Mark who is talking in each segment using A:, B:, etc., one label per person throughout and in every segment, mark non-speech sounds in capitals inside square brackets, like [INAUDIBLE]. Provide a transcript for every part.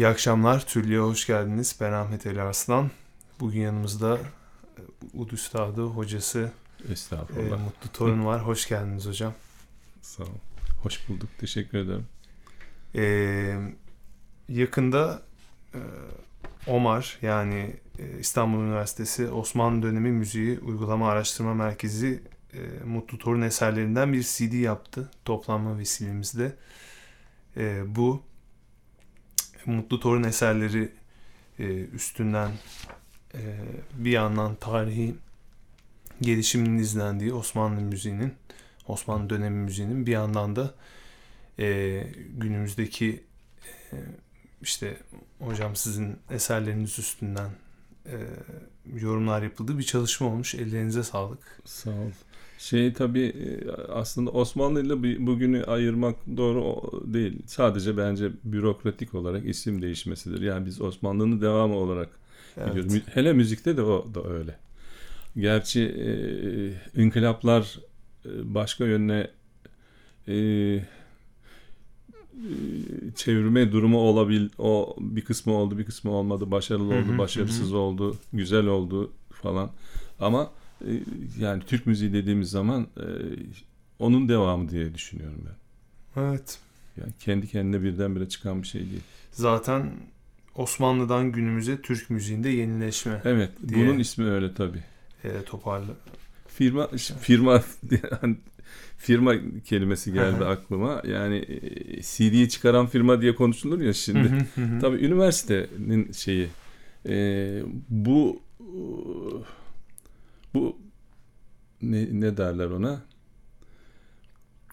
A: İyi akşamlar. Türlü'ye hoş geldiniz. Ben Ahmet Ali Arslan. Bugün yanımızda e, Ud Üstadı, hocası e. Mutlu Torun var. Hoş geldiniz hocam.
B: Sağ ol. Hoş bulduk. Teşekkür ederim.
A: Ee, yakında e, Omar yani e, İstanbul Üniversitesi Osmanlı Dönemi Müziği Uygulama Araştırma Merkezi e, Mutlu Torun eserlerinden bir CD yaptı. Toplanma vesilemizde. E, bu Mutlu Torun eserleri e, üstünden e, bir yandan tarihi gelişiminin izlendiği Osmanlı müziğinin, Osmanlı dönemi müziğinin bir yandan da e, günümüzdeki e, işte hocam sizin eserleriniz üstünden e, yorumlar yapıldığı bir çalışma olmuş. Ellerinize sağlık.
B: Sağ ol. Şey tabii e, aslında Osmanlı ile bugünü ayırmak doğru değil. Sadece bence bürokratik olarak isim değişmesidir. Yani biz Osmanlı'nın devamı olarak evet. biliyoruz. Hele müzikte de o da öyle. Gerçi e, inkılaplar e, başka yönüne e, e, çevirme durumu olabil o bir kısmı oldu bir kısmı olmadı başarılı oldu başarısız oldu güzel oldu falan ama yani Türk müziği dediğimiz zaman e, onun devamı diye düşünüyorum ben.
A: Evet.
B: Yani kendi kendine birdenbire çıkan bir şey değil.
A: Zaten Osmanlı'dan günümüze Türk müziğinde yenileşme.
B: Evet, diye bunun ismi öyle tabii.
A: E, toparlı.
B: Firma firma [LAUGHS] firma kelimesi geldi aklıma. Yani e, CD'yi çıkaran firma diye konuşulur ya şimdi. tabii üniversitenin şeyi e, bu ne, derler ona?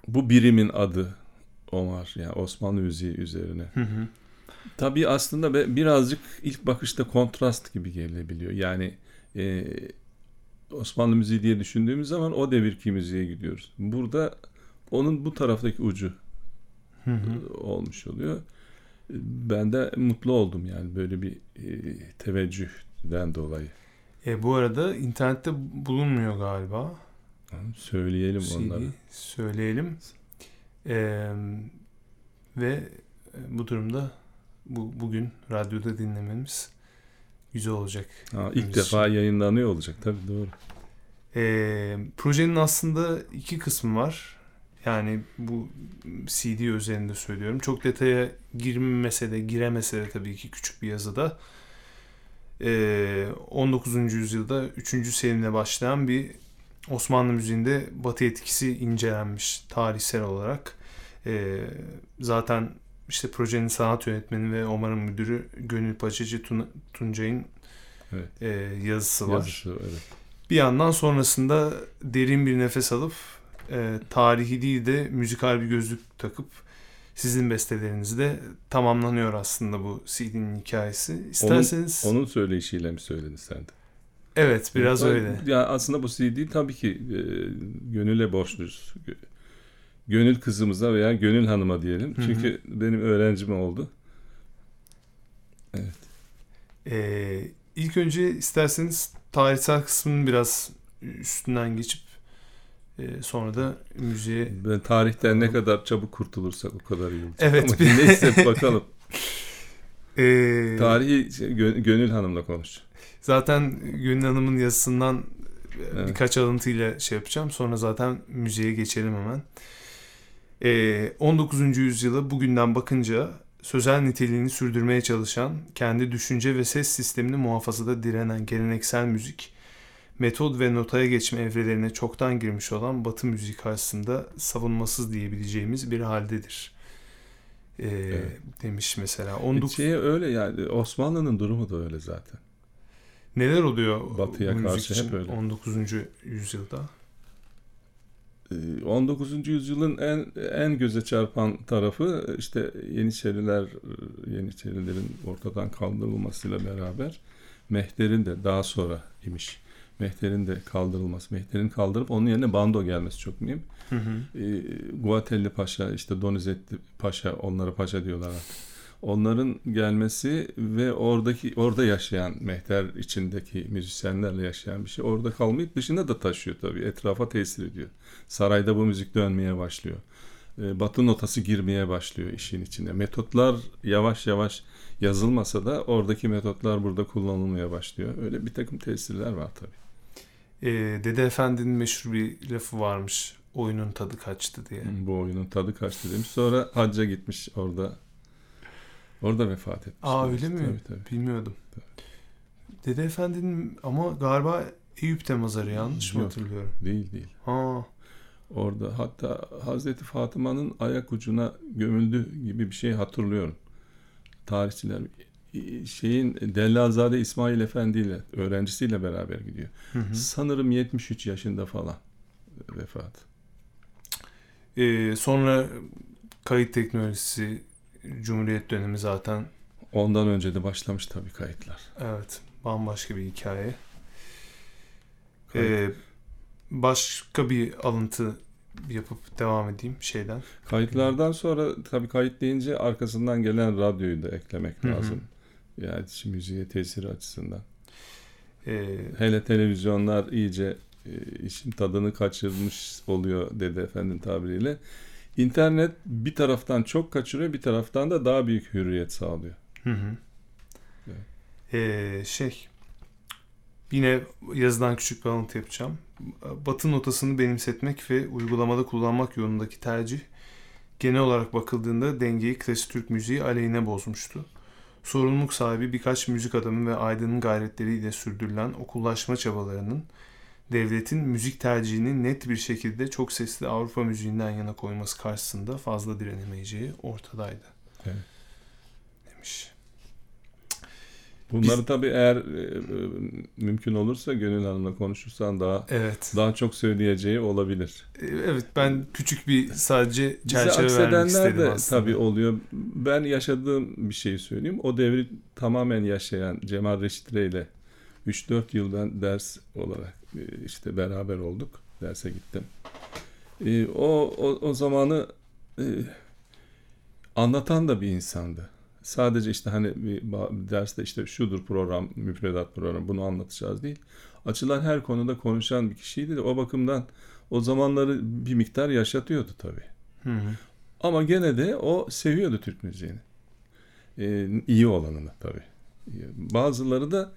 B: Bu birimin adı Omar yani Osmanlı müziği üzerine. Hı hı. Tabii aslında birazcık ilk bakışta kontrast gibi gelebiliyor. Yani e, Osmanlı müziği diye düşündüğümüz zaman o devirki müziğe gidiyoruz. Burada onun bu taraftaki ucu hı hı. olmuş oluyor. Ben de mutlu oldum yani böyle bir e, teveccühden dolayı.
A: E, bu arada internette bulunmuyor galiba.
B: Söyleyelim CD, onları.
A: Söyleyelim. E, ve bu durumda bu bugün radyoda dinlememiz güzel olacak.
B: Ha, ilk defa için. yayınlanıyor olacak tabii doğru.
A: E, projenin aslında iki kısmı var. Yani bu CD üzerinde söylüyorum. Çok detaya girmese de giremese de tabii ki küçük bir yazıda. 19. Ee, yüzyılda 3. Selim'le başlayan bir Osmanlı müziğinde Batı etkisi incelenmiş tarihsel olarak. Ee, zaten işte projenin sanat yönetmeni ve Omar'ın müdürü Gönül Paçacı Tuncay'ın evet. E, yazısı var. Yazısı, evet. Bir yandan sonrasında derin bir nefes alıp e, tarihi değil de müzikal bir gözlük takıp sizin bestelerinizde tamamlanıyor aslında bu CD'nin hikayesi. İsterseniz...
B: Onun, onun söyleyişiyle mi söyledin sen de?
A: Evet biraz yani, öyle.
B: Ya aslında bu CD tabii ki e, gönüle borçluyuz. Gönül kızımıza veya Gönül Hanım'a diyelim. Hı-hı. Çünkü benim öğrencim oldu. Evet.
A: Ee, ilk önce isterseniz tarihsel kısmının biraz üstünden geçip ee, sonra da müziğe...
B: Ben tarihten ne kadar çabuk kurtulursak o kadar iyi olacak.
A: Evet.
B: Ama neyse bakalım. [LAUGHS] ee, Tarihi şey, Gönül Hanım'la konuş.
A: Zaten Gönül Hanım'ın yazısından evet. birkaç alıntıyla şey yapacağım. Sonra zaten müziğe geçelim hemen. Ee, 19. yüzyıla bugünden bakınca sözel niteliğini sürdürmeye çalışan, kendi düşünce ve ses sistemini muhafazada direnen geleneksel müzik metod ve notaya geçme evrelerine çoktan girmiş olan Batı müziği karşısında savunmasız diyebileceğimiz bir haldedir. Ee, evet. Demiş mesela.
B: 19... Şey öyle yani Osmanlı'nın durumu da öyle zaten.
A: Neler oluyor
B: Batı'ya karşı hep öyle.
A: 19. yüzyılda?
B: 19. Ee, yüzyılın en en göze çarpan tarafı işte Yeniçeriler Yeniçerilerin ortadan kaldırılmasıyla beraber Mehter'in de daha sonra imiş Mehter'in de kaldırılması, Mehter'in kaldırıp onun yerine Bando gelmesi çok mühim. Hı hı. E, Guatelli Paşa, işte Donizetti Paşa, onlara Paşa diyorlar artık. Onların gelmesi ve oradaki orada yaşayan Mehter içindeki müzisyenlerle yaşayan bir şey orada kalmayıp dışında da taşıyor tabii. Etrafa tesir ediyor. Sarayda bu müzik dönmeye başlıyor. e, batı notası girmeye başlıyor işin içine. Metotlar yavaş yavaş yazılmasa da oradaki metotlar burada kullanılmaya başlıyor. Öyle bir takım tesirler var tabii.
A: E, Dede Efendi'nin meşhur bir lafı varmış. Oyunun tadı kaçtı diye.
B: Bu oyunun tadı kaçtı demiş. Sonra hacca gitmiş orada. Orada vefat etmiş.
A: Aa öyle mi?
B: Tabii, tabii.
A: Bilmiyordum. Dede Efendi'nin ama galiba Eyüp'te mazarı yanlış mı
B: Yok.
A: hatırlıyorum?
B: Değil değil.
A: Ha.
B: Orada hatta Hazreti Fatıma'nın ayak ucuna gömüldü gibi bir şey hatırlıyorum. Tarihçiler şeyin Dellazade İsmail Efendi ile öğrencisiyle beraber gidiyor.
A: Hı hı.
B: Sanırım 73 yaşında falan vefat.
A: Ee, sonra kayıt teknolojisi Cumhuriyet dönemi zaten
B: Ondan önce de başlamış tabii kayıtlar.
A: evet bambaşka bir hikaye.
B: Kayıt-
A: Ee, başka bir alıntı yapıp devam edeyim şeyden.
B: Kayıtlardan sonra tabii kayıt deyince arkasından gelen radyoyu da eklemek
A: Hı hı.
B: lazım. Yani müziğe tesiri açısından.
A: Ee,
B: Hele televizyonlar iyice e, işin tadını kaçırmış oluyor Dede Efendi'nin tabiriyle. İnternet bir taraftan çok kaçırıyor, bir taraftan da daha büyük hürriyet sağlıyor.
A: Hı hı.
B: Evet.
A: Ee, şey yine yazıdan küçük bir alıntı yapacağım. Batı notasını benimsetmek ve uygulamada kullanmak yolundaki tercih genel olarak bakıldığında dengeyi klasik Türk müziği aleyhine bozmuştu. Sorumluluk sahibi birkaç müzik adamı ve aydının gayretleriyle sürdürülen okullaşma çabalarının devletin müzik tercihini net bir şekilde çok sesli Avrupa müziğinden yana koyması karşısında fazla direnemeyeceği ortadaydı.
B: Evet.
A: Demiş.
B: Bunları
A: Biz-
B: tabii eğer e, e, mümkün olursa Gönül Hanım'la konuşursan daha
A: Evet.
B: daha çok söyleyeceği olabilir.
A: Ee, Evet ben küçük bir sadece
B: Bize
A: çerçeve vermek
B: aksedenler
A: istedim
B: de
A: aslında.
B: tabii oluyor. Ben yaşadığım bir şeyi söyleyeyim. O devri tamamen yaşayan Cemal Reşit Rey ile 3-4 yıl ben ders olarak e, işte beraber olduk. Derse gittim. E, O, o, o zamanı e, anlatan da bir insandı. Sadece işte hani bir derste işte şudur program, müfredat programı bunu anlatacağız değil. Açılan her konuda konuşan bir kişiydi de o bakımdan o zamanları bir miktar yaşatıyordu tabii.
A: Hı hı.
B: Ama gene de o seviyordu Türk müziğini. Ee, iyi olanını tabii. Bazıları da e,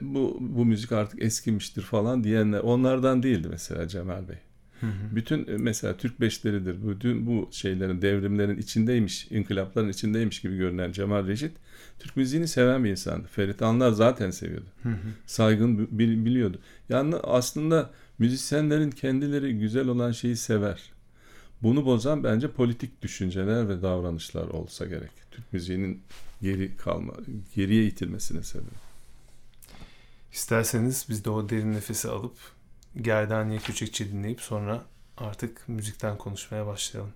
B: bu bu müzik artık eskimiştir falan diyenler onlardan değildi mesela Cemal Bey.
A: Hı hı.
B: Bütün e, mesela Türk beşleridir. Bütün bu şeylerin, devrimlerin içindeymiş, inkılapların içindeymiş gibi görünen Cemal Reşit Türk müziğini seven bir insandı. Ferit Anlar zaten seviyordu.
A: Hı.
B: Saygın bi- bil- biliyordu. Yani aslında müzisyenlerin kendileri güzel olan şeyi sever. Bunu bozan bence politik düşünceler ve davranışlar olsa gerek. Türk müziğinin geri kalma, geriye itilmesine sebep.
A: İsterseniz biz de o derin nefesi alıp Gerdaniye Köçekçi dinleyip sonra artık müzikten konuşmaya başlayalım.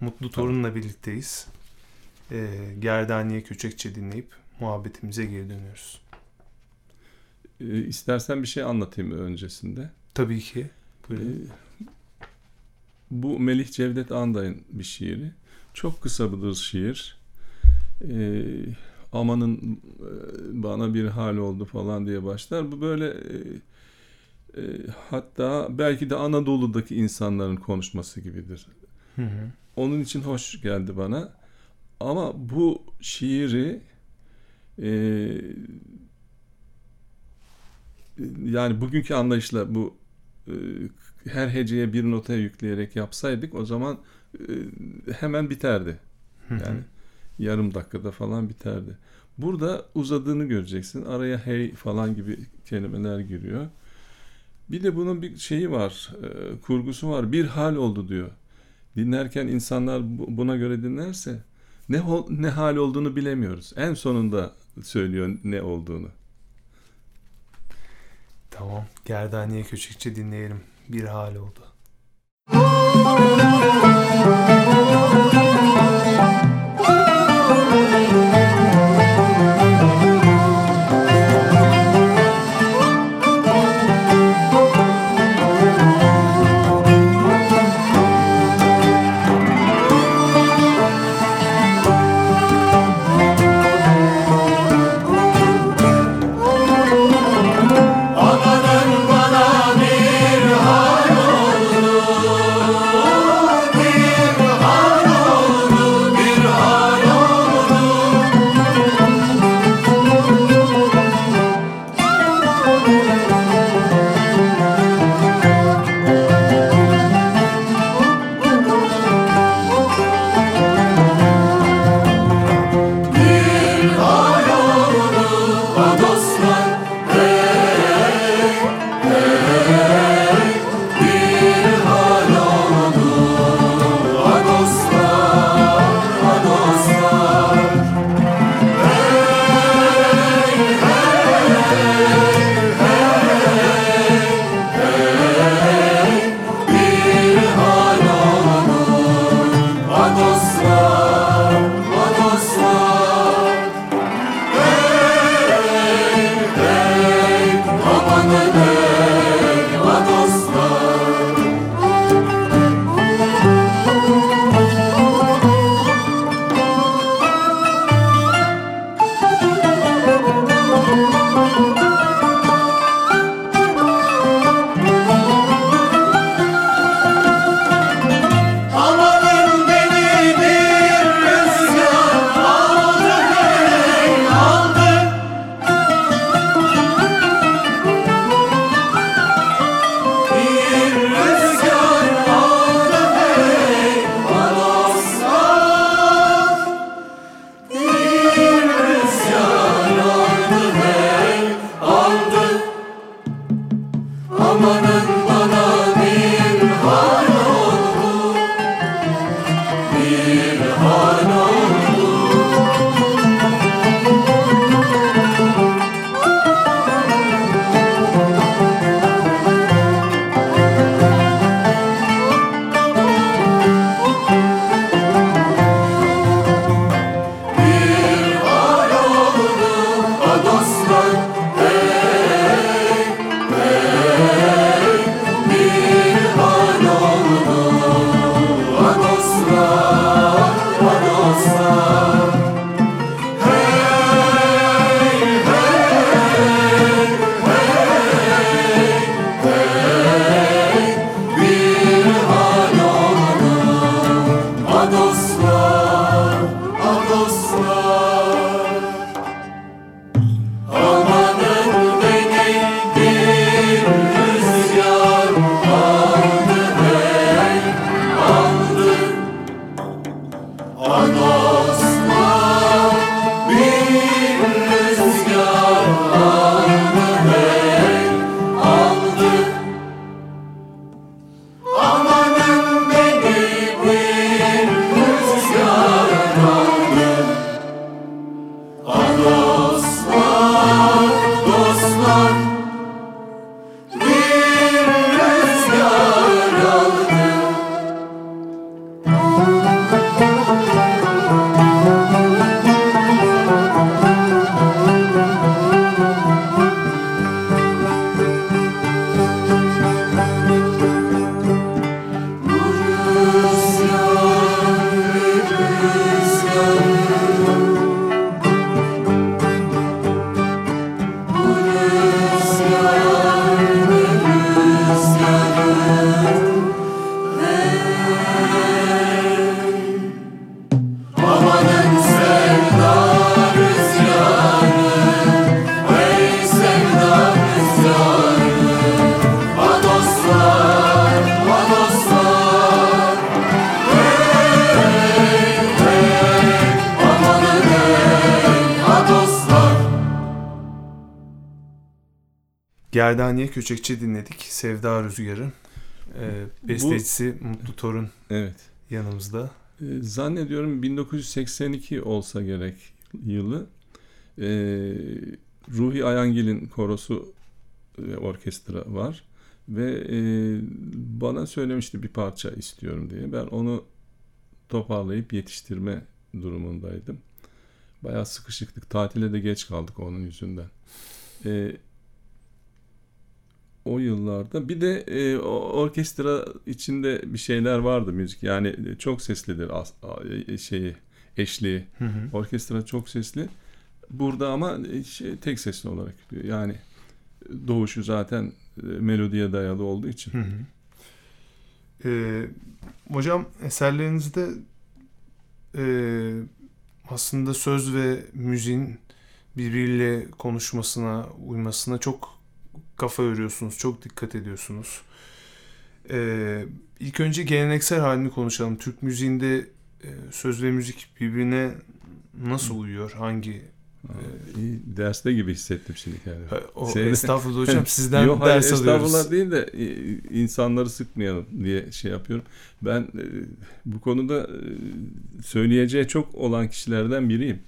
A: Mutlu Torun'la birlikteyiz. Ee, Gerdaniye Köçekçi dinleyip muhabbetimize geri dönüyoruz.
B: Ee, istersen bir şey anlatayım öncesinde.
A: Tabii ki. Buyurun.
B: bu Melih Cevdet Anday'ın bir şiiri. Çok kısa bir şiir. Ee, amanın e, bana bir hal oldu falan diye başlar. Bu böyle e, e, hatta belki de Anadolu'daki insanların konuşması gibidir.
A: Hı hı.
B: Onun için hoş geldi bana. Ama bu şiiri e, yani bugünkü anlayışla bu e, her heceye bir notaya yükleyerek yapsaydık o zaman e, hemen biterdi. Yani yarım dakikada falan biterdi. Burada uzadığını göreceksin. Araya hey falan gibi kelimeler giriyor. Bir de bunun bir şeyi var, e, kurgusu var. Bir hal oldu diyor. Dinlerken insanlar bu- buna göre dinlerse ne ne hal olduğunu bilemiyoruz. En sonunda söylüyor ne olduğunu.
A: Tamam. Gerdaniye Köçekçi dinleyelim. Bir hal oldu.
C: one another.
A: Gerdaniye Köçekçi dinledik. Sevda Rüzgarı. Ee, bestecisi Bu, Mutlu Torun
B: evet.
A: yanımızda.
B: Ee, zannediyorum 1982 olsa gerek yılı. Ee, Ruhi Ayangil'in korosu e, orkestra var. Ve e, bana söylemişti bir parça istiyorum diye. Ben onu toparlayıp yetiştirme durumundaydım. Bayağı sıkışıktık. Tatile de geç kaldık onun yüzünden. E, o yıllarda. Bir de e, orkestra içinde bir şeyler vardı müzik. Yani çok seslidir as, e, şeyi eşliği. Hı hı. Orkestra çok sesli. Burada ama e, şey, tek sesli olarak. Yani doğuşu zaten e, melodiye dayalı olduğu için. Hı hı.
A: Ee, hocam eserlerinizde e, aslında söz ve müziğin birbiriyle konuşmasına, uymasına çok kafa örüyorsunuz, çok dikkat ediyorsunuz. Ee, ilk önce geleneksel halini konuşalım. Türk müziğinde e, söz ve müzik birbirine nasıl uyuyor? Hangi
B: ee, İyi, derste gibi hissettim şimdi kendimi.
A: O, Seyre... Estağfurullah hocam [LAUGHS] sizden Yok, ders hayır,
B: alıyoruz. Estağfurullah değil de insanları sıkmayalım diye şey yapıyorum. Ben e, bu konuda e, söyleyeceği çok olan kişilerden biriyim.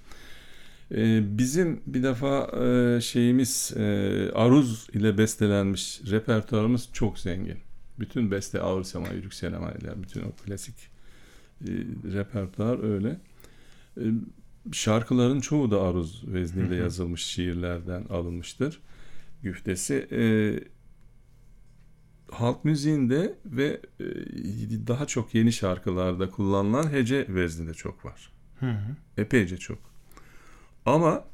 B: Ee, bizim bir defa e, şeyimiz e, aruz ile bestelenmiş repertuarımız çok zengin. Bütün beste ağır sema, yürük semailler, bütün o klasik e, repertuar öyle. Şarkıların çoğu da aruz vezniyle yazılmış şiirlerden alınmıştır. güftesi. Halk müziğinde ve daha çok yeni şarkılarda kullanılan hece vezni de çok var.
A: Hı hı.
B: Epeyce çok. Ama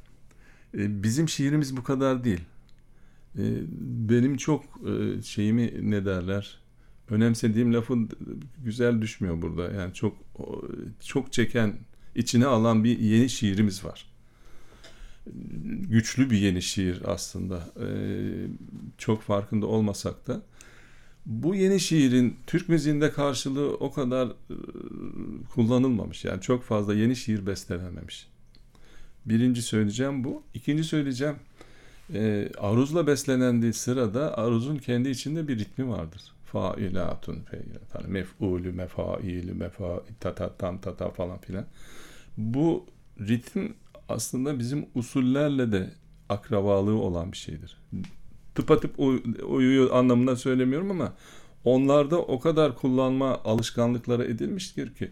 B: e, bizim şiirimiz bu kadar değil. E, benim çok e, şeyimi ne derler önemsediğim lafın güzel düşmüyor burada. Yani çok çok çeken, içine alan bir yeni şiirimiz var. Güçlü bir yeni şiir aslında. Ee, çok farkında olmasak da. Bu yeni şiirin Türk müziğinde karşılığı o kadar e, kullanılmamış. Yani çok fazla yeni şiir bestelenmemiş. Birinci söyleyeceğim bu. İkinci söyleyeceğim e, aruzla beslenendiği sırada aruzun kendi içinde bir ritmi vardır failatun feilatun mef'ulü mefailü mefa tata tam tata falan filan. Bu ritim aslında bizim usullerle de akrabalığı olan bir şeydir. Tıpatıp uyuyor anlamında söylemiyorum ama onlarda o kadar kullanma alışkanlıkları edilmiştir ki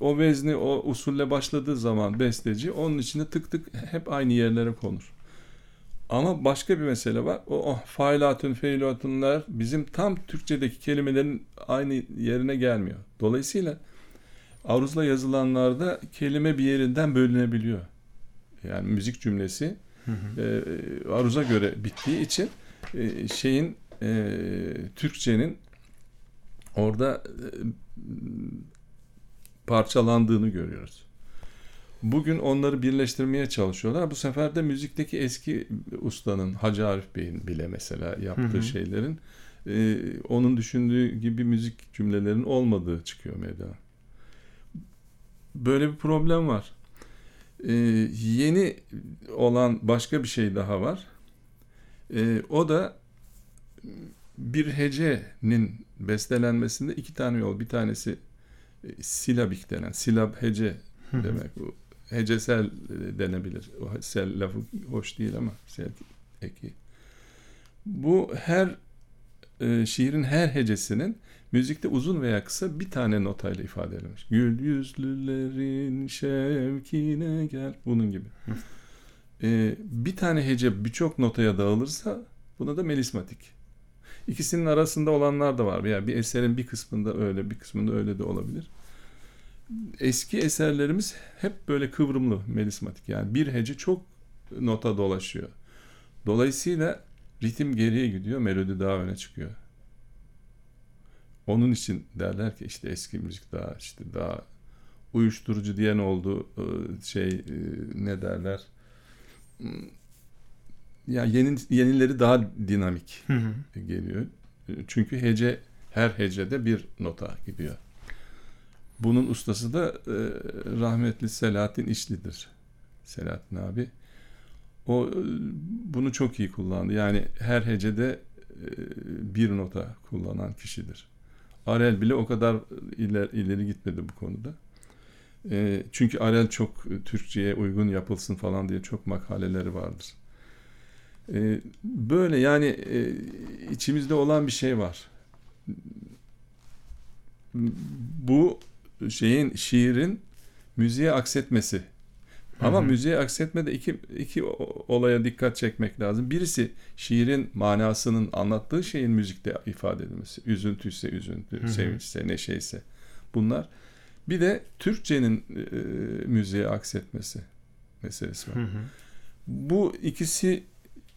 B: o vezni o usulle başladığı zaman besteci onun içinde tık tık hep aynı yerlere konur. Ama başka bir mesele var. O oh, failatün, feilatunlar bizim tam Türkçedeki kelimelerin aynı yerine gelmiyor. Dolayısıyla aruzla yazılanlarda kelime bir yerinden bölünebiliyor. Yani müzik cümlesi hı hı. E, aruza göre bittiği için e, şeyin e, Türkçenin orada e, parçalandığını görüyoruz. Bugün onları birleştirmeye çalışıyorlar. Bu sefer de müzikteki eski ustanın Hacı Arif Bey'in bile mesela yaptığı hı hı. şeylerin e, onun düşündüğü gibi müzik cümlelerin olmadığı çıkıyor meydana. Böyle bir problem var. E, yeni olan başka bir şey daha var. E, o da bir hecenin bestelenmesinde iki tane yol. Bir tanesi silabik denen, silab hece demek. Bu hecesel e, denebilir. O sel lafı hoş değil ama sel eki. Bu her e, şiirin her hecesinin müzikte uzun veya kısa bir tane notayla ifade edilmiş. Gül yüzlülerin şevkine gel. Bunun gibi. e, bir tane hece birçok notaya dağılırsa buna da melismatik. İkisinin arasında olanlar da var. Yani bir eserin bir kısmında öyle, bir kısmında öyle de olabilir eski eserlerimiz hep böyle kıvrımlı, melismatik. Yani bir hece çok nota dolaşıyor. Dolayısıyla ritim geriye gidiyor, melodi daha öne çıkıyor. Onun için derler ki işte eski müzik daha işte daha uyuşturucu diyen oldu e, şey e, ne derler ya yeni yenileri daha dinamik hı hı. geliyor. Çünkü hece her hecede bir nota gidiyor. Bunun ustası da e, rahmetli Selahattin İşli'dir. Selahattin abi. O e, bunu çok iyi kullandı. Yani her hecede e, bir nota kullanan kişidir. Arel bile o kadar iler, ileri gitmedi bu konuda. E, çünkü Arel çok Türkçe'ye uygun yapılsın falan diye çok makaleleri vardır. E, böyle yani e, içimizde olan bir şey var. Bu şeyin şiirin müziğe aksetmesi. Ama Hı-hı. müziğe aksetmede iki, iki olaya dikkat çekmek lazım. Birisi şiirin manasının anlattığı şeyin müzikte ifade edilmesi. Üzüntüyse üzüntü, Hı-hı. sevinçse neşeyse. Bunlar. Bir de Türkçenin e, müziğe aksetmesi meselesi var. Hı-hı. Bu ikisi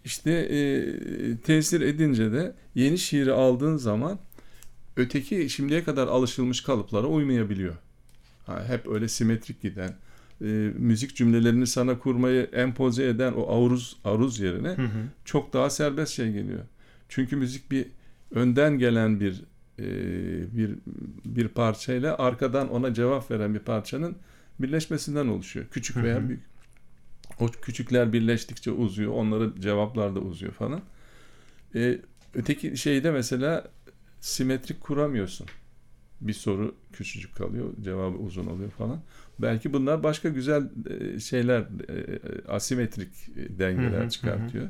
B: işte e, tesir edince de yeni şiiri aldığın zaman öteki şimdiye kadar alışılmış kalıplara uymayabiliyor. Ha, hep öyle simetrik giden, e, müzik cümlelerini sana kurmayı empoze eden o aruz aruz yerine hı hı. çok daha serbest şey geliyor. Çünkü müzik bir önden gelen bir e, bir bir parçayla arkadan ona cevap veren bir parçanın birleşmesinden oluşuyor. Küçük veya büyük. O küçükler birleştikçe uzuyor. Onların cevaplar da uzuyor falan. E, öteki şeyde mesela simetrik kuramıyorsun. Bir soru küçücük kalıyor, cevabı uzun oluyor falan. Belki bunlar başka güzel e, şeyler, e, asimetrik dengeler çıkartıyor.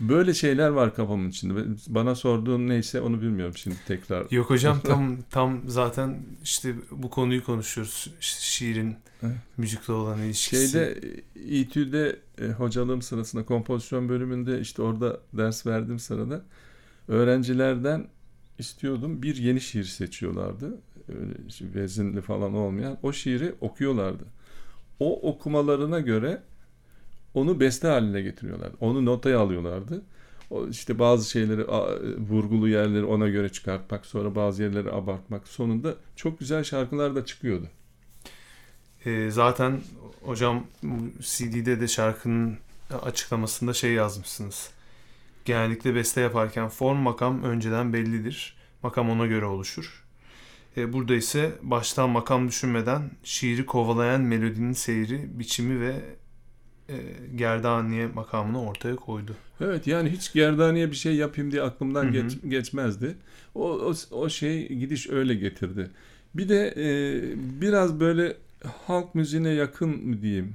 B: Böyle şeyler var kafamın içinde. Bana sorduğun neyse onu bilmiyorum şimdi tekrar.
A: Yok hocam [LAUGHS] tam tam zaten işte bu konuyu konuşuyoruz. İşte şiirin müzikle olan ilişkisi.
B: Şeyde İTÜ'de e, hocalığım sırasında kompozisyon bölümünde işte orada ders verdiğim sırada öğrencilerden istiyordum bir yeni şiir seçiyorlardı. Öyle işte vezinli falan olmayan o şiiri okuyorlardı. O okumalarına göre onu beste haline getiriyorlardı. Onu notaya alıyorlardı. O işte bazı şeyleri vurgulu yerleri ona göre çıkartmak, sonra bazı yerleri abartmak. Sonunda çok güzel şarkılar da çıkıyordu.
A: Ee, zaten hocam CD'de de şarkının açıklamasında şey yazmışsınız. Genellikle beste yaparken form makam önceden bellidir. Makam ona göre oluşur. Ee, burada ise baştan makam düşünmeden şiiri kovalayan melodinin seyri, biçimi ve e, gerdaniye makamını ortaya koydu.
B: Evet yani hiç gerdaniye bir şey yapayım diye aklımdan
A: Hı hı.
B: geç, geçmezdi. O, o, o şey gidiş öyle getirdi. Bir de e, biraz böyle halk müziğine yakın mı diyeyim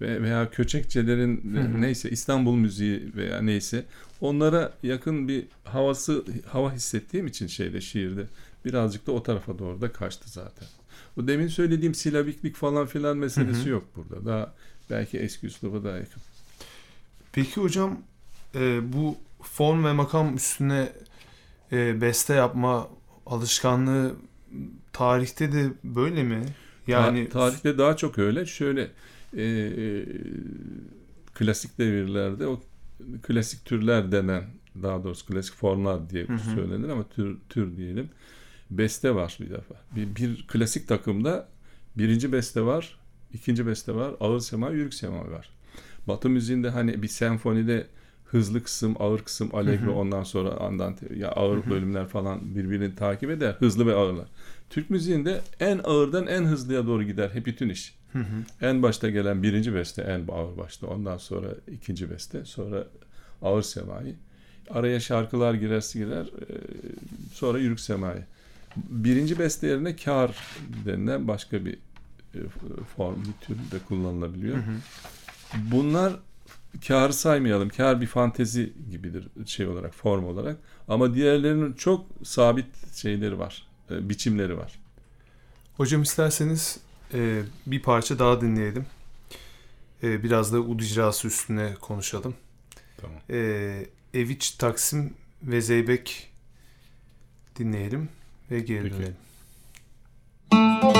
B: ve veya köçekçelerin
A: Hı hı.
B: neyse İstanbul müziği veya neyse onlara yakın bir havası hava hissettiğim için şeyde şiirde birazcık da o tarafa doğru da kaçtı zaten. Bu demin söylediğim silabiklik falan filan meselesi
A: Hı hı.
B: yok burada. Daha belki eski üsluba daha yakın.
A: Peki hocam e, bu form ve makam üstüne e, beste yapma alışkanlığı tarihte de böyle mi? Yani
B: Yani tarihte daha çok öyle. Şöyle e, e, klasik devirlerde o klasik türler denen daha doğrusu klasik formlar diye
A: Hı hı.
B: söylenir ama tür, tür diyelim. Beste var bir defa. Bir, bir klasik takımda birinci beste var, ikinci beste var, ağır sema, yürük sema var. Batı müziğinde hani bir senfonide hızlı kısım, ağır kısım, allegro
A: Hı hı.
B: ondan sonra andante ya ağır
A: Hı hı.
B: bölümler falan birbirini takip eder. Hızlı ve ağırlar. Türk müziğinde en ağırdan en hızlıya doğru gider hep bütün iş.
A: Hı hı.
B: En başta gelen birinci beste en ağır başta. Ondan sonra ikinci beste. Sonra ağır semai. Araya şarkılar girerse girer. e, Sonra yürük semai. Birinci beste yerine kar denilen başka bir form, bir tür de kullanılabiliyor.
A: Hı hı.
B: Bunlar karı saymayalım. Kar bir fantezi gibidir şey olarak, form olarak. Ama diğerlerinin çok sabit şeyleri var. e, Biçimleri var.
A: Hocam isterseniz e, bir parça daha dinleyelim. E, biraz da ud icrası üstüne konuşalım.
B: Tamam.
A: E, Eviç, Taksim ve Zeybek dinleyelim ve geri
B: Peki.
A: dönelim.
C: Anan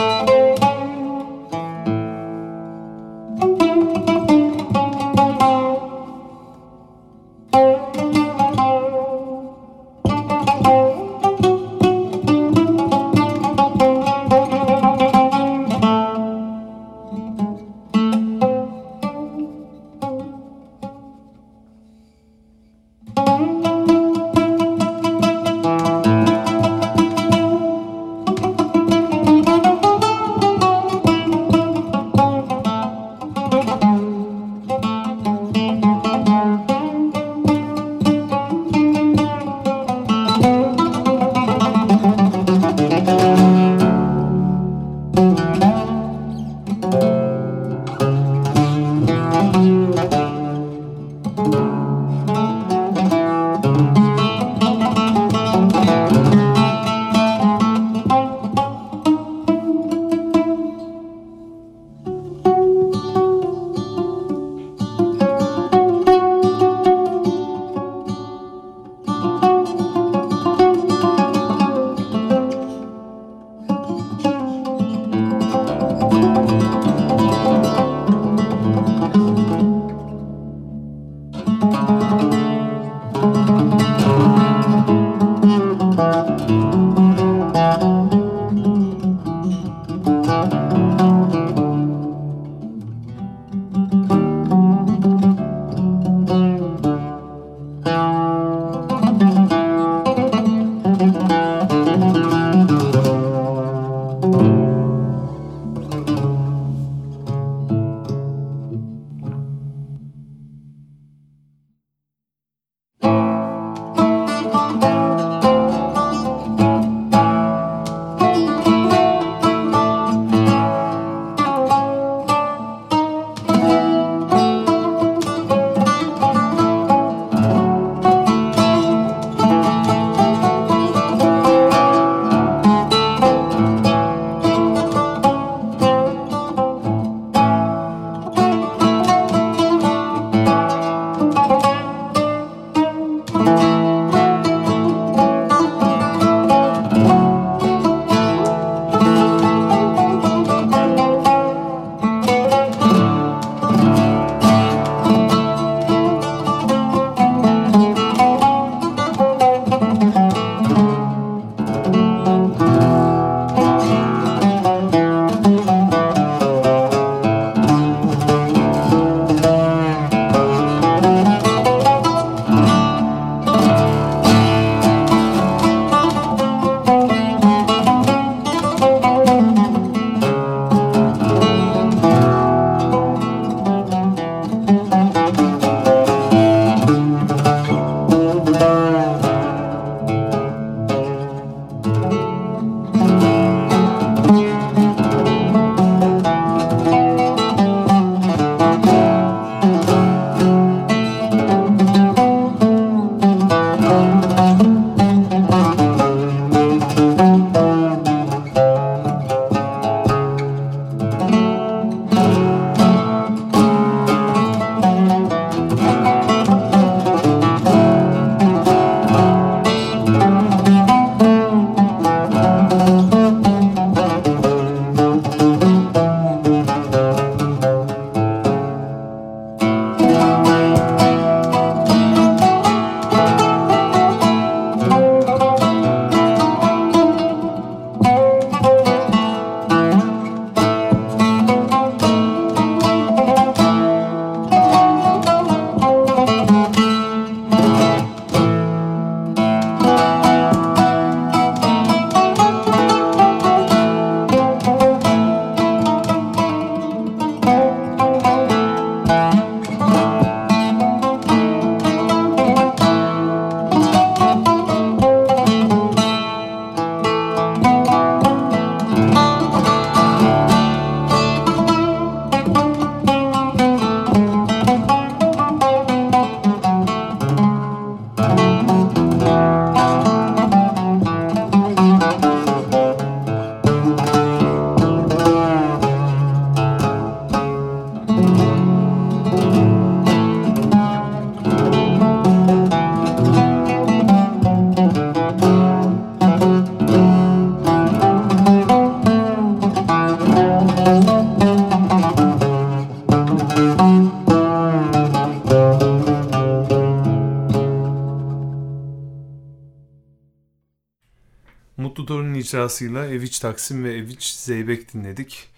A: icrasıyla Eviç Taksim ve Eviç Zeybek dinledik.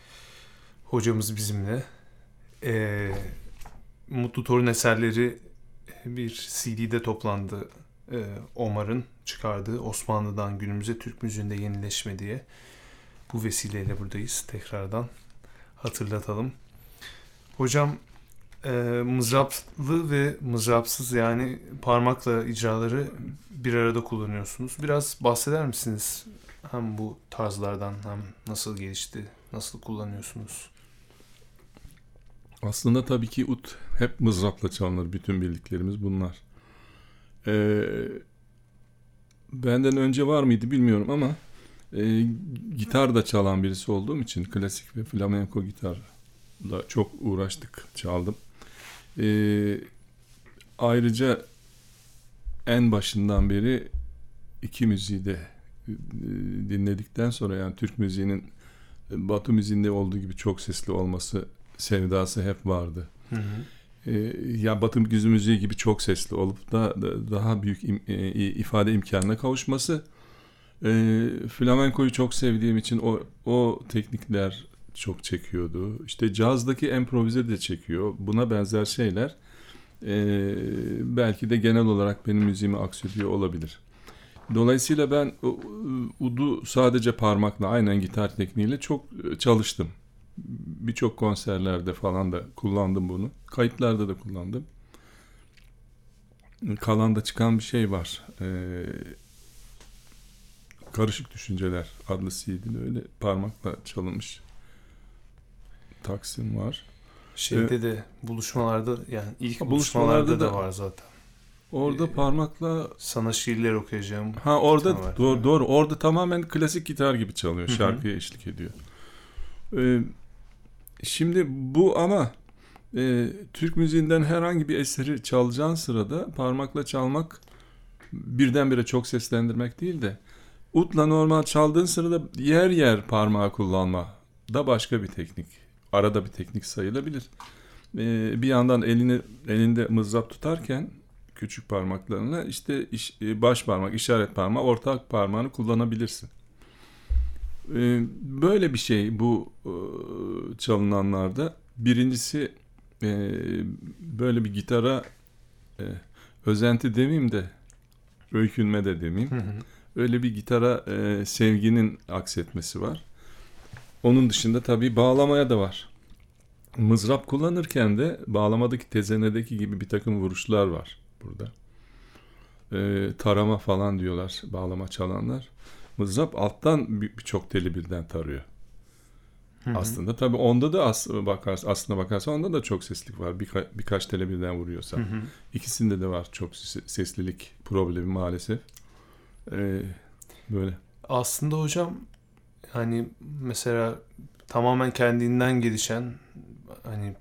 A: Hocamız bizimle. Ee, Mutlu Torun eserleri bir CD'de toplandı. Ee, Omar'ın çıkardığı Osmanlı'dan günümüze Türk müziğinde yenileşme diye. Bu vesileyle buradayız. Tekrardan hatırlatalım. Hocam e, mızraplı ve mızrapsız yani parmakla icraları bir arada kullanıyorsunuz. Biraz bahseder misiniz hem bu tarzlardan hem nasıl gelişti, nasıl kullanıyorsunuz?
B: Aslında tabii ki ut hep mızrapla çalınır. Bütün bildiklerimiz bunlar. Ee, benden önce var mıydı bilmiyorum ama e, gitar da çalan birisi olduğum için klasik ve flamenco gitar da çok uğraştık, çaldım. Ee, ayrıca en başından beri iki müziği de dinledikten sonra yani Türk müziğinin e, Batı müziğinde olduğu gibi çok sesli olması sevdası hep vardı.
A: Hı hı.
B: Ee, ya Batı müziği gibi çok sesli olup da daha büyük im, e, ifade imkanına kavuşması. E, flamenkoyu çok sevdiğim için o o teknikler çok çekiyordu. İşte cazdaki improvize de çekiyor. Buna benzer şeyler e, belki de genel olarak benim müziğimi aksediyor olabilir. Dolayısıyla ben udu sadece parmakla aynen gitar tekniğiyle çok çalıştım. Birçok konserlerde falan da kullandım bunu. Kayıtlarda da kullandım. Kalanda çıkan bir şey var. Ee, Karışık Düşünceler adlı CD'de öyle parmakla çalınmış Taksim var.
A: Şeyde ee, de buluşmalarda yani ilk buluşmalarda, buluşmalarda da, da var zaten.
B: Orada ee, parmakla
A: sana şiirler okuyacağım.
B: Ha orada doğru, doğru orada tamamen klasik gitar gibi çalıyor. Şarkıya eşlik ediyor. Ee, şimdi bu ama e, Türk müziğinden herhangi bir eseri çalacağın sırada parmakla çalmak birdenbire çok seslendirmek değil de utla normal çaldığın sırada yer yer parmağı kullanma da başka bir teknik arada bir teknik sayılabilir. Ee, bir yandan elini elinde mızrap tutarken küçük parmaklarına işte iş, e, baş parmak, işaret parmağı, ortak parmağını kullanabilirsin. Ee, böyle bir şey bu e, çalınanlarda. Birincisi e, böyle bir gitara e, özenti demeyeyim de öykünme de demeyeyim. Hı hı. Öyle bir gitara e, sevginin aksetmesi var. Onun dışında tabii bağlamaya da var. Mızrap kullanırken de bağlamadaki tezenedeki gibi bir takım vuruşlar var burada. Ee, tarama falan diyorlar bağlama çalanlar. Mızrap alttan birçok teli birden tarıyor. Hı-hı. Aslında tabii onda da as bakarsa aslında bakarsa onda da çok seslik var. Birka- birkaç tele birden vuruyorsa. Hı-hı. İkisinde de var çok seslilik problemi maalesef. Ee, böyle.
A: Aslında hocam hani mesela tamamen kendinden gelişen hani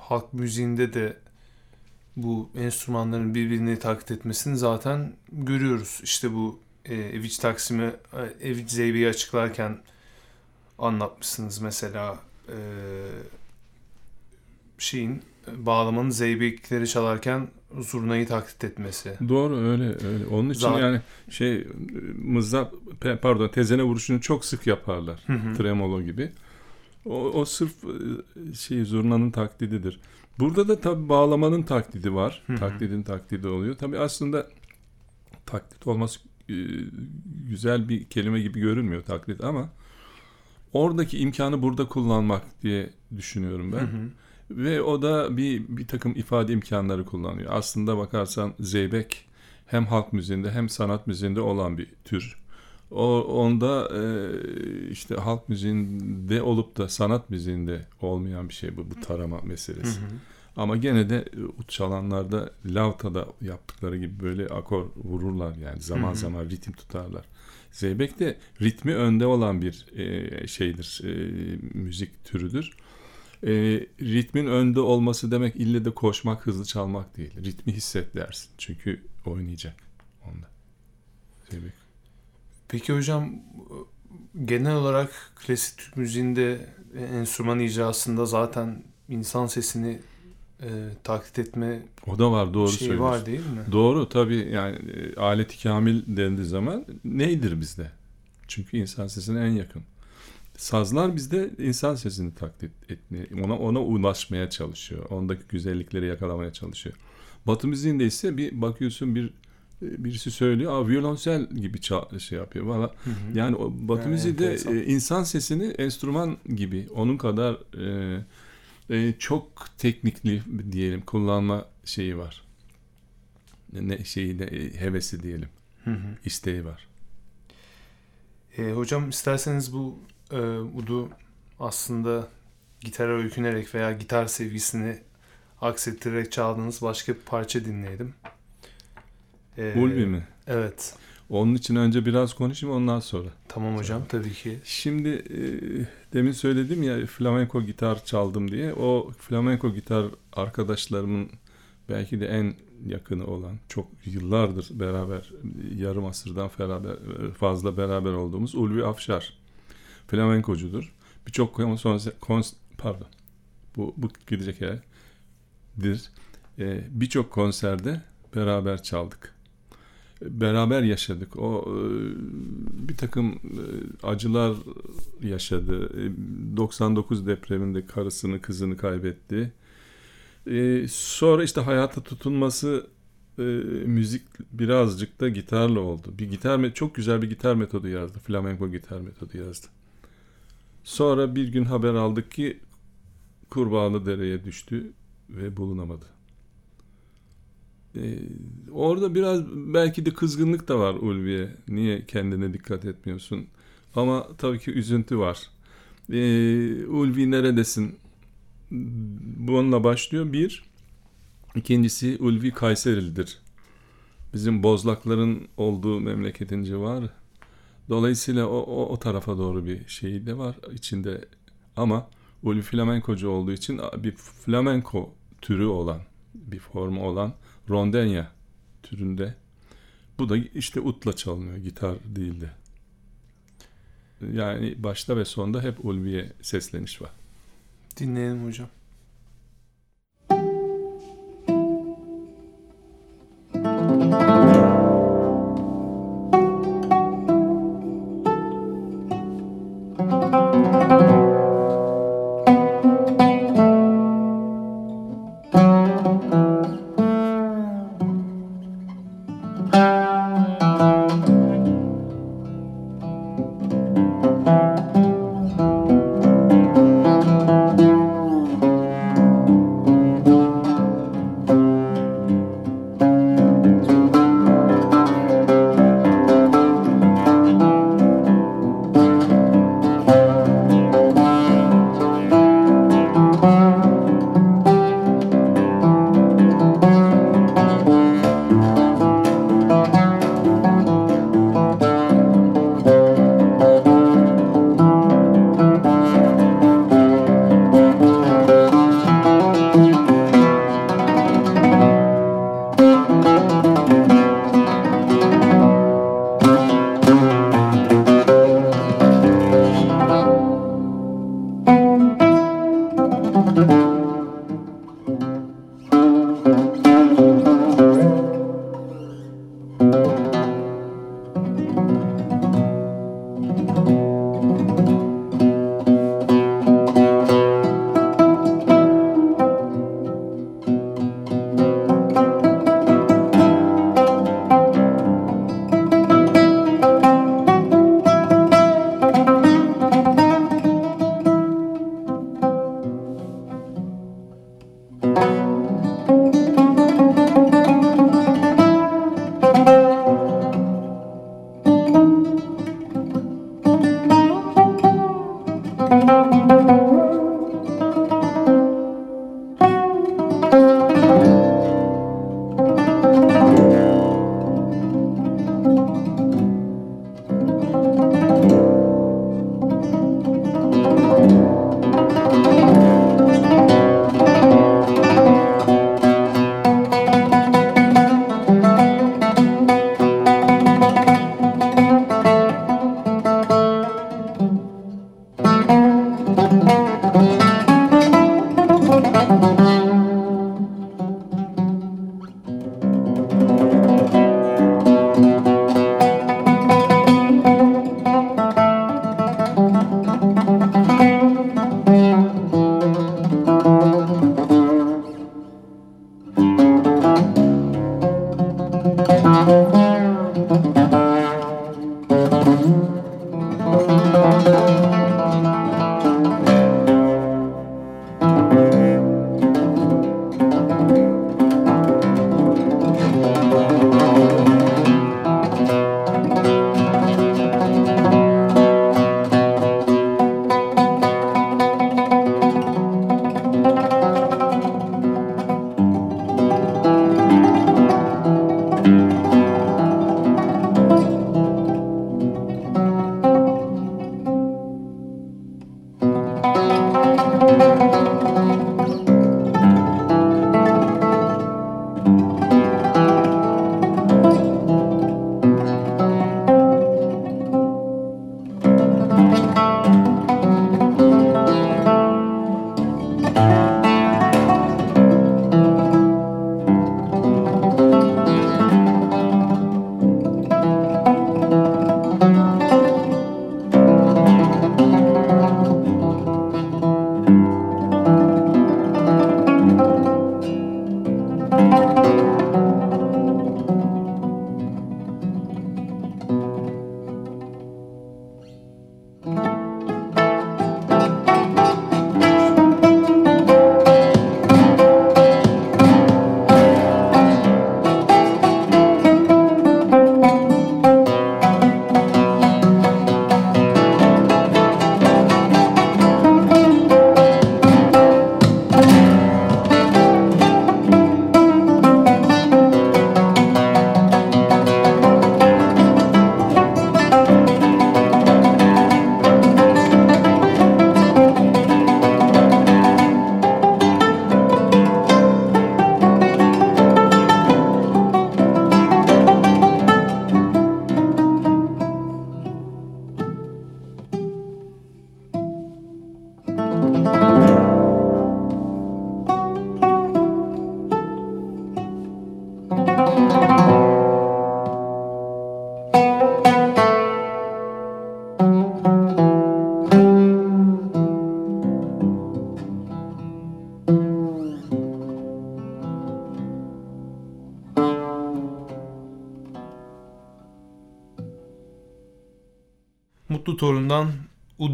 A: halk müziğinde de bu enstrümanların birbirini taklit etmesini zaten görüyoruz. İşte bu e, Eviç Taksim'i, e, Eviç Zeybe'yi açıklarken anlatmışsınız mesela e, şeyin bağlamanın zeybekleri çalarken zurnayı taklit etmesi.
B: Doğru öyle öyle. Onun için Zaten... yani şey mızrap pardon tezene vuruşunu çok sık yaparlar. Hı hı. Tremolo gibi. O, o sırf e, şey zurnanın taklididir. Burada da tabi bağlamanın taklidi var. Hı hı. Taklidin taklidi oluyor. Tabi aslında taklit olması e, güzel bir kelime gibi görünmüyor taklit ama oradaki imkanı burada kullanmak diye düşünüyorum ben. Hı hı. Ve o da bir bir takım ifade imkanları kullanıyor. Aslında bakarsan zeybek hem halk müziğinde hem sanat müziğinde olan bir tür. O onda e, işte halk müziğinde olup da sanat müziğinde olmayan bir şey bu bu tarama meselesi. Hı hı. Ama gene de e, çalanlarda lavtada yaptıkları gibi böyle akor vururlar yani zaman hı hı. zaman ritim tutarlar. Zeybek de ritmi önde olan bir e, şeydir, e, müzik türüdür. E, ritmin önde olması demek ille de koşmak, hızlı çalmak değil. Ritmi hisset dersin. Çünkü oynayacak onda. Zeybek.
A: Peki hocam genel olarak klasik Türk müziğinde enstrüman icrasında zaten insan sesini e, taklit etme
B: o da var doğru
A: şey var değil mi?
B: Doğru tabii yani e, aleti kamil dendiği zaman neydir bizde? Çünkü insan sesine en yakın. Sazlar bizde insan sesini taklit etmeye, ona ona ulaşmaya çalışıyor. Ondaki güzellikleri yakalamaya çalışıyor. Batı müziğinde ise bir bakıyorsun bir birisi söylüyor, Aa, violonsel gibi ça- şey yapıyor. Valla yani o Batı müziği de e, insan sesini enstrüman gibi onun kadar e, e, çok teknikli diyelim kullanma şeyi var. Ne şeyi de e, hevesi diyelim.
A: Hı hı.
B: isteği var.
A: E, hocam isterseniz bu e, udu aslında gitara öykünerek veya gitar sevgisini aksettirerek çaldığınız başka bir parça dinleyelim. E,
B: Ulvi mi?
A: Evet.
B: Onun için önce biraz konuşayım ondan sonra.
A: Tamam hocam tabii ki.
B: Şimdi e, demin söyledim ya flamenco gitar çaldım diye. O flamenco gitar arkadaşlarımın belki de en yakını olan, çok yıllardır beraber, yarım asırdan beraber, fazla beraber olduğumuz Ulvi Afşar. Flamenkocudur. Birçok konser, kons, pardon, bu, bu gidecek yerdir. E, Birçok konserde beraber çaldık beraber yaşadık. O e, bir takım e, acılar yaşadı. E, 99 depreminde karısını, kızını kaybetti. E, Sonra işte hayata tutunması e, müzik birazcık da gitarla oldu. Bir gitar çok güzel bir gitar metodu yazdı. Flamenco gitar metodu yazdı. Sonra bir gün haber aldık ki Kurbağalı Dere'ye düştü ve bulunamadı. Ee, orada biraz belki de kızgınlık da var Ulvi'ye. Niye kendine dikkat etmiyorsun? Ama tabii ki üzüntü var. Ee, Ulvi neredesin? Bununla başlıyor. Bir. İkincisi Ulvi Kayserilidir. Bizim bozlakların olduğu memleketin civarı. Dolayısıyla o, o, o tarafa doğru bir şey de var içinde. Ama Ulvi flamenkocu olduğu için bir flamenko türü olan, bir formu olan rondenya türünde. Bu da işte utla çalınıyor, gitar değil de. Yani başta ve sonda hep Ulvi'ye sesleniş var.
A: Dinleyelim hocam.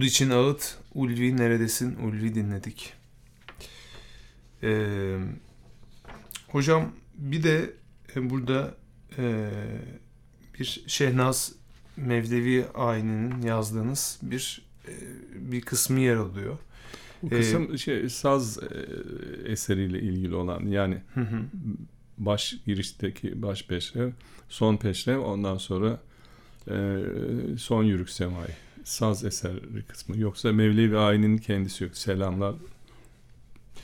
A: Ud için ağıt, Ulvi neredesin, Ulvi dinledik. Ee, hocam bir de e, burada e, bir Şehnaz Mevlevi ayininin yazdığınız bir e, bir kısmı yer alıyor.
B: Bu kısım ee, şey saz e, eseriyle ilgili olan yani hı hı. baş girişteki baş peşrev, son peşrev ondan sonra e, son yürük semai saz eseri kısmı. Yoksa Mevlevi ayinin kendisi yok. Selamlar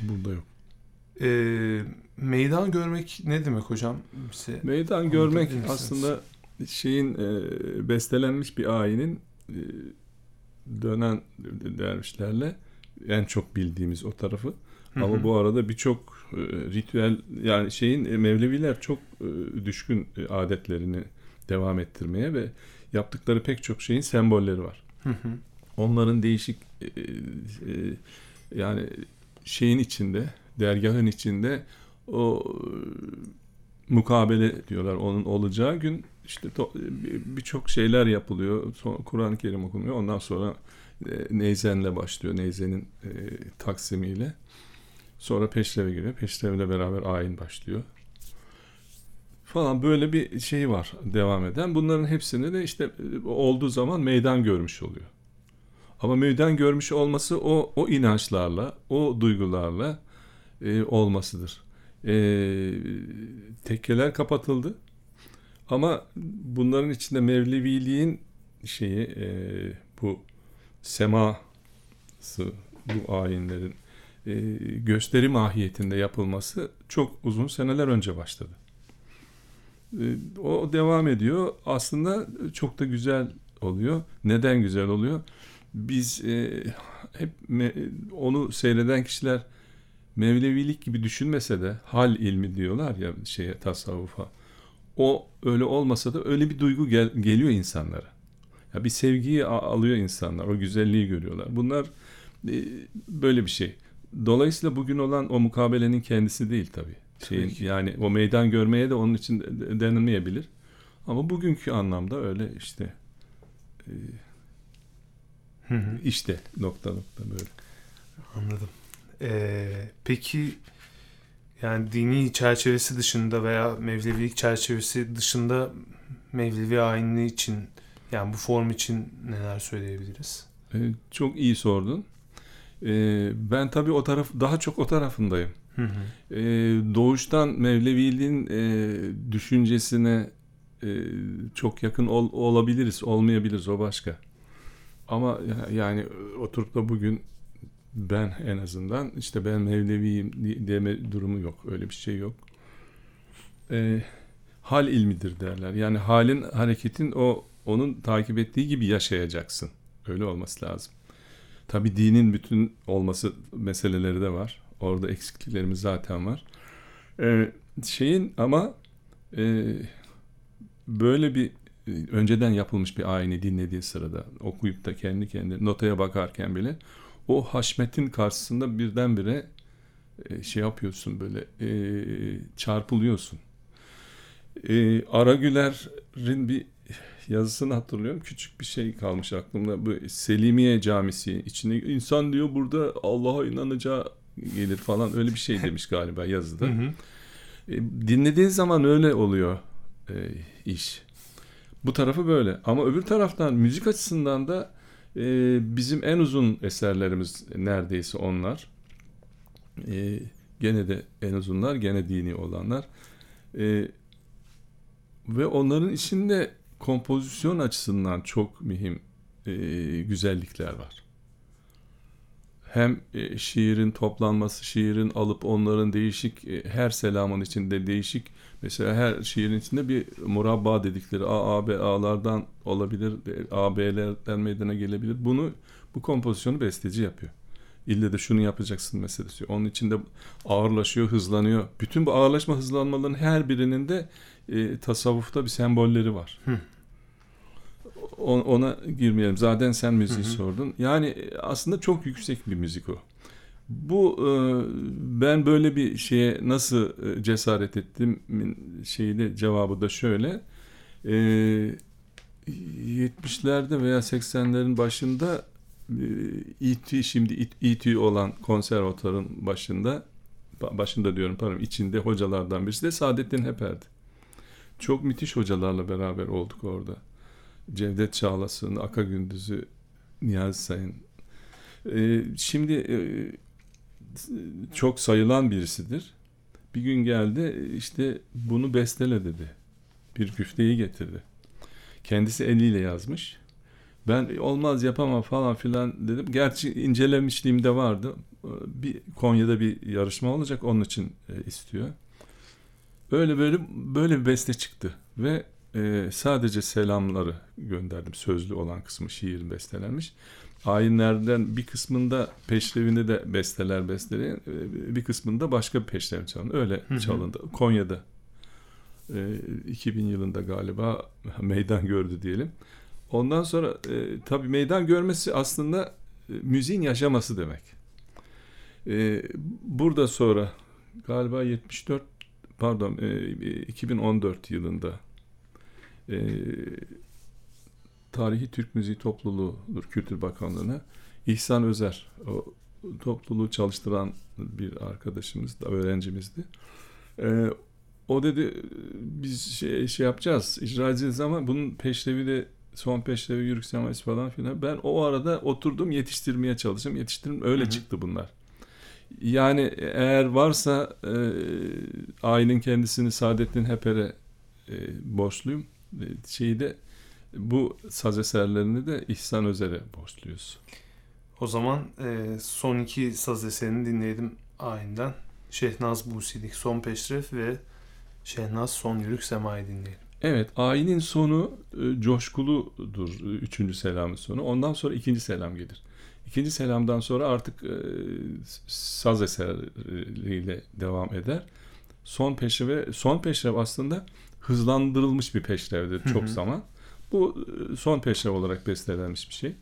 B: burada yok.
A: E, meydan görmek ne demek hocam?
B: Bize meydan görmek aslında şeyin e, bestelenmiş bir ayinin e, dönen dervişlerle en çok bildiğimiz o tarafı. Hı hı. Ama bu arada birçok e, ritüel yani şeyin e, Mevleviler çok e, düşkün e, adetlerini devam ettirmeye ve yaptıkları pek çok şeyin sembolleri var. Onların değişik e, e, yani şeyin içinde, dergahın içinde o e, mukabele diyorlar onun olacağı gün işte birçok şeyler yapılıyor. Kur'an-ı Kerim okunuyor. Ondan sonra e, Neyzen'le başlıyor. Neyzen'in e, taksimiyle. Sonra peşreve giriyor. Peşrevle beraber ayin başlıyor. Falan böyle bir şey var devam eden. Bunların hepsini de işte e, olduğu zaman meydan görmüş oluyor. Ama meydan görmüş olması o o inançlarla, o duygularla e, olmasıdır. E, tekkeler kapatıldı. Ama bunların içinde Mevleviliğin şeyi e, bu seması bu ayinlerin e, gösteri mahiyetinde yapılması çok uzun seneler önce başladı. E, o devam ediyor. Aslında çok da güzel oluyor. Neden güzel oluyor? Biz e, hep me, onu seyreden kişiler Mevlevilik gibi düşünmese de hal ilmi diyorlar ya şeye tasavvufa. O öyle olmasa da öyle bir duygu gel, geliyor insanlara. Ya bir sevgiyi alıyor insanlar, o güzelliği görüyorlar. Bunlar e, böyle bir şey. Dolayısıyla bugün olan o mukabelenin kendisi değil tabii. Şeyin, yani o meydan görmeye de onun için denilmeyebilir. Ama bugünkü anlamda öyle işte e, hı hı. işte nokta nokta böyle.
A: Anladım. Ee, peki yani dini çerçevesi dışında veya Mevlevilik çerçevesi dışında Mevlevi ayini için yani bu form için neler söyleyebiliriz?
B: Ee, çok iyi sordun. Ee, ben tabii o taraf daha çok o tarafındayım. Hı hı. Ee, doğuştan Mevleviliğin e, düşüncesine e, çok yakın ol, olabiliriz, olmayabiliriz o başka. Ama yani oturup da bugün ben en azından işte ben Mevleviyim deme durumu yok. Öyle bir şey yok. E, hal ilmidir derler. Yani halin, hareketin o onun takip ettiği gibi yaşayacaksın. Öyle olması lazım. Tabi dinin bütün olması meseleleri de var. Orada eksikliklerimiz zaten var. Ee, şeyin ama e, böyle bir e, önceden yapılmış bir ayini dinlediği sırada okuyup da kendi kendine notaya bakarken bile o haşmetin karşısında birdenbire e, şey yapıyorsun böyle e, çarpılıyorsun. E, Aragüler'in bir yazısını hatırlıyorum. Küçük bir şey kalmış aklımda. Bu Selimiye Camisi içinde insan diyor burada Allah'a inanacağı gelir falan öyle bir şey [LAUGHS] demiş galiba yazıda. Hı hı. E, dinlediğin zaman öyle oluyor e, iş. Bu tarafı böyle. Ama öbür taraftan müzik açısından da e, bizim en uzun eserlerimiz neredeyse onlar. E, gene de en uzunlar, gene dini olanlar. E, ve onların içinde kompozisyon açısından çok mühim e, güzellikler var. Hem e, şiirin toplanması, şiirin alıp onların değişik, e, her selamın içinde değişik, mesela her şiirin içinde bir murabba dedikleri A, A, B, A'lardan olabilir, A, B'lerden meydana gelebilir. Bunu, bu kompozisyonu besteci yapıyor. İlle de şunu yapacaksın meselesi. Onun içinde ağırlaşıyor, hızlanıyor. Bütün bu ağırlaşma hızlanmaların her birinin de e, tasavvufta bir sembolleri var. Hı. Ona girmeyelim. Zaten sen müziği hı hı. sordun. Yani e, aslında çok yüksek bir müzik o. Bu e, ben böyle bir şeye nasıl e, cesaret ettim şeyi de cevabı da şöyle. 70'lerde veya 80'lerin başında İTÜ şimdi İTÜ olan konservatuarın başında başında diyorum pardon içinde hocalardan birisi de Saadettin Heper'di. Çok müthiş hocalarla beraber olduk orada. Cevdet Çağlas'ın, Aka Gündüz'ü, Niyazi Sayın. Ee, şimdi e, çok sayılan birisidir. Bir gün geldi işte bunu bestele dedi. Bir güfteyi getirdi. Kendisi eliyle yazmış. Ben olmaz yapamam falan filan dedim. Gerçi incelemişliğim de vardı. Bir Konya'da bir yarışma olacak onun için e, istiyor. Böyle böyle böyle bir beste çıktı ve e, sadece selamları gönderdim. Sözlü olan kısmı şiir bestelenmiş. Ayinlerden bir kısmında peşrevinde de besteler besteleri, e, bir kısmında başka bir peşrev çalındı. Öyle hı hı. çalındı. Konya'da e, 2000 yılında galiba [LAUGHS] meydan gördü diyelim. Ondan sonra e, tabii meydan görmesi aslında e, müziğin yaşaması demek. E, burada sonra galiba 74 pardon e, 2014 yılında e, Tarihi Türk Müziği Topluluğu'dur Kültür Bakanlığı'na İhsan Özer o topluluğu çalıştıran bir arkadaşımız da öğrencimizdi. E, o dedi biz şey, şey yapacağız icra edeceğiz ama bunun peşrevi de son peşrevi yürük semayesi falan filan. Ben o arada oturdum yetiştirmeye çalıştım. Yetiştirdim öyle Hı-hı. çıktı bunlar. Yani eğer varsa e, ailenin kendisini Saadettin Heper'e e, borçluyum. E, şeyi de bu saz eserlerini de İhsan Özer'e borçluyuz.
A: O zaman e, son iki saz eserini dinleyelim ayinden. Şehnaz Busilik Son Peşref ve Şehnaz Son Yürük Sema'yı dinleyelim.
B: Evet, ayinin sonu e, coşkuludur. E, üçüncü selamın sonu. Ondan sonra ikinci selam gelir. İkinci selamdan sonra artık e, saz eserleriyle devam eder. Son peşrev, son peşrev aslında hızlandırılmış bir peşrevdir çok zaman. Bu e, son peşrev olarak bestelenmiş bir şey.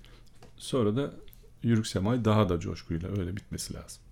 B: Sonra da Yürük Semay daha da coşkuyla öyle bitmesi lazım.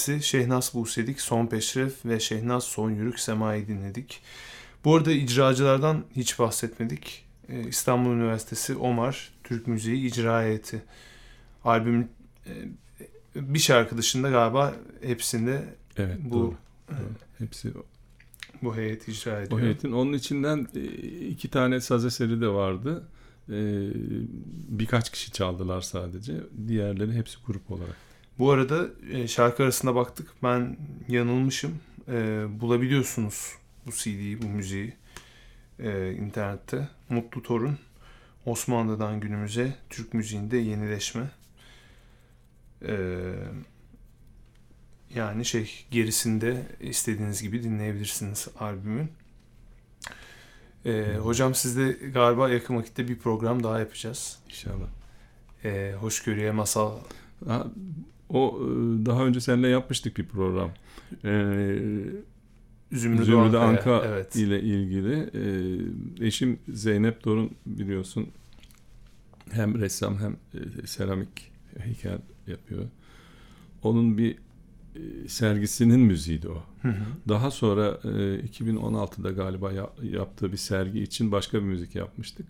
D: Bestesi Şehnaz Busedik, Son Peşref ve Şehnaz Son Yürük Sema'yı dinledik. Bu arada icracılardan hiç bahsetmedik. Ee, İstanbul Üniversitesi Omar Türk Müziği İcra Heyeti. Albümün e, bir şarkı dışında galiba hepsinde
B: Evet
D: bu
B: doğru. doğru. Hepsi
D: bu heyet icra ediyor.
B: o heyetin. Onun içinden e, iki tane saz eseri de vardı. E, birkaç kişi çaldılar sadece. Diğerleri hepsi grup olarak.
D: Bu arada e, şarkı arasında baktık. Ben yanılmışım. E, bulabiliyorsunuz bu CD'yi, bu müziği e, internette. Mutlu Torun, Osmanlı'dan günümüze Türk müziğinde yenileşme. E, yani şey gerisinde istediğiniz gibi dinleyebilirsiniz albümün. E, hocam sizde galiba yakın vakitte bir program daha yapacağız.
B: İnşallah.
D: E, hoşgörüye masal
B: Ha, o e, daha önce seninle yapmıştık bir program. E,
D: Zümrüt,
B: Zümrüt
D: Ankara,
B: Anka
D: evet.
B: ile ilgili. E, eşim Zeynep Dorun biliyorsun hem ressam hem e, seramik heykel yapıyor. Onun bir e, sergisinin müziğiydi o.
D: Hı hı.
B: Daha sonra e, 2016'da galiba ya- yaptığı bir sergi için başka bir müzik yapmıştık.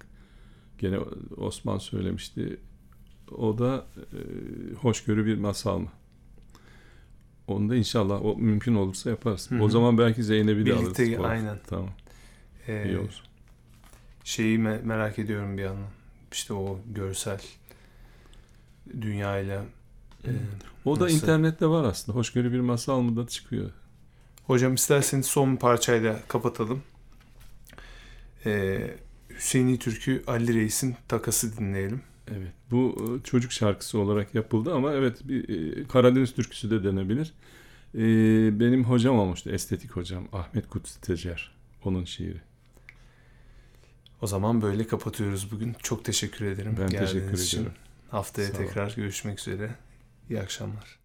B: Gene Osman söylemişti. O da e, hoşgörü bir masal mı? Onu da inşallah o mümkün olursa yaparız.
D: Hı hı.
B: O zaman belki Zeynep'i de
D: Birlikte,
B: alırız. falan.
D: aynen.
B: Tamam.
D: Ee,
B: iyi olur.
D: şeyi me- merak ediyorum bir yandan. İşte o görsel dünyayla. e,
B: O da
D: nasıl?
B: internette var aslında. Hoşgörü bir masal mı da çıkıyor.
D: Hocam isterseniz son bir parçayla kapatalım. Ee, Hüseyin'i Türkü Ali Reis'in takası dinleyelim.
B: Evet. Bu e, çocuk şarkısı olarak yapıldı ama evet bir e, Karadeniz türküsü de denebilir. E, benim hocam olmuştu. Estetik hocam. Ahmet Kutsi Tecer. Onun şiiri.
D: O zaman böyle kapatıyoruz bugün. Çok teşekkür ederim.
B: Ben teşekkür
D: için.
B: ediyorum.
D: Haftaya
B: Sağ
D: tekrar görüşmek üzere. İyi akşamlar.